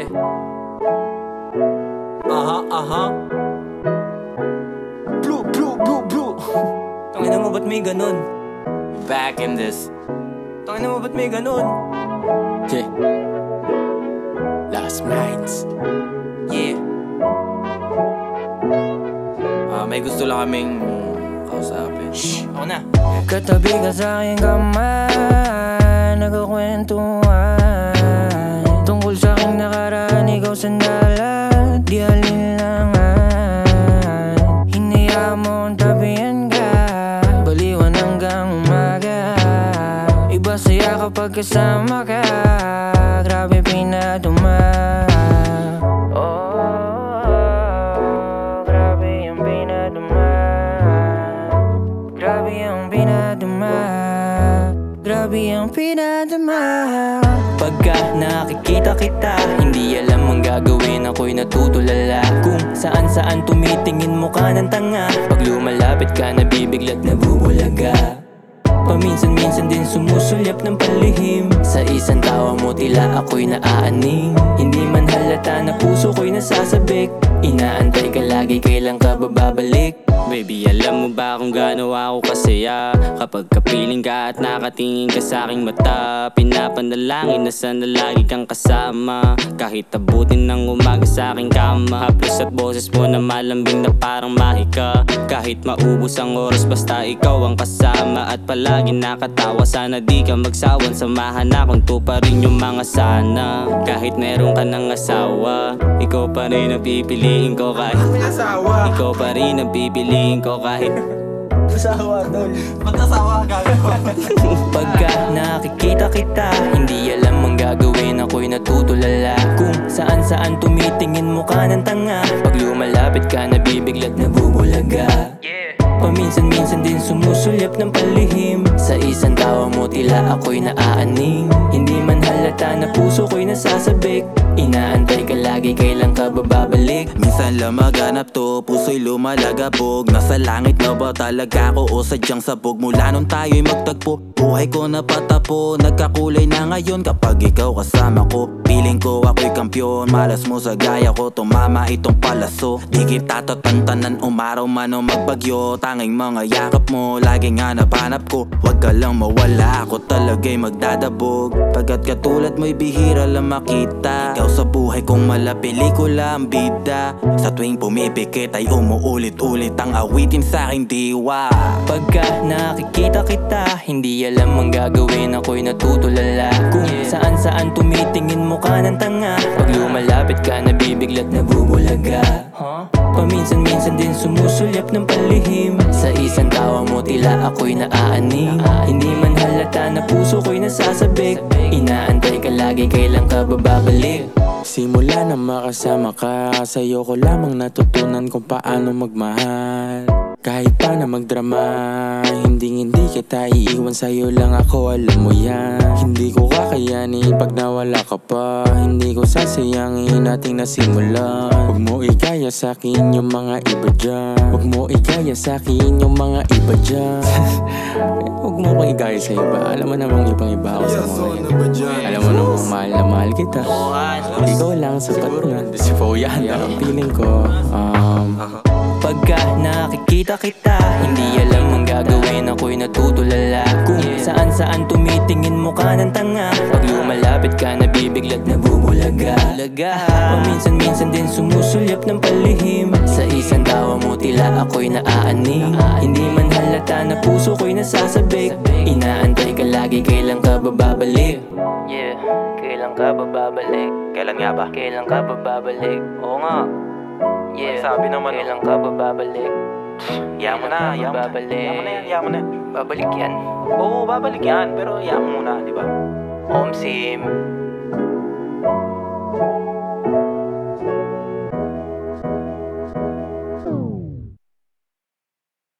Yeah. Aha, aha. Blue, blue, blue, blue. Tangina mo, ba't may ganun? Back in this. Tangina mo, ba't may ganun? Yeah. Last nights. Yeah. Ah, may gusto lang kaming kausapin. Shh, ako na. Katabi ka sa aking kamay Nagkakwentuhan Iba saya kapag ka Grabe pinaduma. Oh, grabe yung pinaduma. Grabe ang pinadama Grabe ang pinadama Pagka nakikita kita Hindi alam ang gagawin. Ako'y natutulala Kung saan saan tumitingin. Mukha ng tanga. Pag lumalapit ka nabibiglat nabubulaga Paminsan-minsan din sumusulyap ng palihim. Sa isang tawa mo tila ako'y naaaning. Hindi man halata na puso ko'y nasasabik. Inaantay ka lagi kailan ka bababalik Baby, alam mo ba kung gaano ako kasaya? Kapag kapiling ka at nakatingin ka sa aking mata Pinapanalangin na sana lagi kang kasama. Kahit abutin ng umaga sa aking kama Haplos at boses mo na malambing na parang mahika Kahit maubos ang oras basta ikaw ang kasama At palagi nakatawa. Sana di ka magsawan Samahan akong pa rin yung mga sana. Kahit meron ka ng asawa Ikaw pa rin ang pipiliin ko kahit ikaw pa rin ang pipiliin ko kahit Pagka nakikita kita Hindi alam ang gagawin. Ako'y natutulala Kung saan saan tumitingin. Mukha ng tanga. Pag lumalapit ka nabibiglat nabubulaga Paminsan-minsan din sumusulyap ng palihim. Sa isang tawa mo tila ako'y naaaning. Hindi man halata na puso ko'y nasasabik. Inaantay ka lagi kailan ka bababalik? Minsan lang maganap to, puso'y lumalagabog. Nasa langit na ba talaga ako o sadyang sabog? Mula nung tayo'y magtagpo, buhay ko na patapo Nagkakulay na ngayon kapag ikaw kasama ko Piling ko ako'y kampyon, malas mo sa gaya ko Tumama itong palaso, di kita tatantanan Umaraw man o magbagyo, tanging mga yakap mo Laging hanap-hanap ko, wag ka lang mawala Ako talaga'y magdadabog. Pagkat katulad mo'y bihira lang makita. Ikaw sa buhay kong mala pelikula ang bida. Sa tuwing pumipikit ay umuulit-ulit Ang awitin sa aking diwa. Pagka nakikita kita Hindi alam ang gagawin. Ako'y natutulala Kung saan saan tumitingin mukha ng tanga. Pag lumalapit ka nabibiglat nabubulaga. Paminsan-minsan din sumusulyap ng palihim. Sa isang tawa mo tila ako'y naaaning Hindi man halata na puso ko'y nasasabik. Inaantay ka lagi kailan ka bababalik? Simula na makasama ka Sa'yo ko lamang natutunan kung paano magmahal. Kahit pa na magdrama Hindi hindi kita iiwan Sa'yo lang ako alam mo yan. Hindi ko kakayanin pag nawala ka pa. Hindi ko sasayangin ating nasimulan Huwag mo ikaya sa'kin yung mga iba dyan. Huwag mo ikaya sa'kin yung mga iba dyan. Huwag mo ko igaya sa iba. Alam mo namang ibang iba ako sa mga yan Alam mo namang mahal na mahal kita. Ikaw lang, sapat na. Si Fo yan, ang feeling ko. Um, Pagka nakikita kita Hindi alam ang gagawin Ako'y natutulala. Kung saan saan tumitingin mukha ng tanga. Pag lumalapit ka nabibiglat nabubulaga Paminsan-minsan din sumusulyap ng palihim. Sa isang tawa mo tila ako'y naaaning Hindi man halata na puso ko'y nasasabik Inaantay ka lagi kailan ka bababalik? Yeah, kailan ka bababalik? Kailan nga ba? Kailan ka bababalik? Oo nga Yeah, Sabi naman, kailan ka bababalik? Yaman na, yaman na. Babalik. Yaman na yan, yaman na Babalik yan. Oo, babalik yan Pero yaman muna, di ba? Om Sim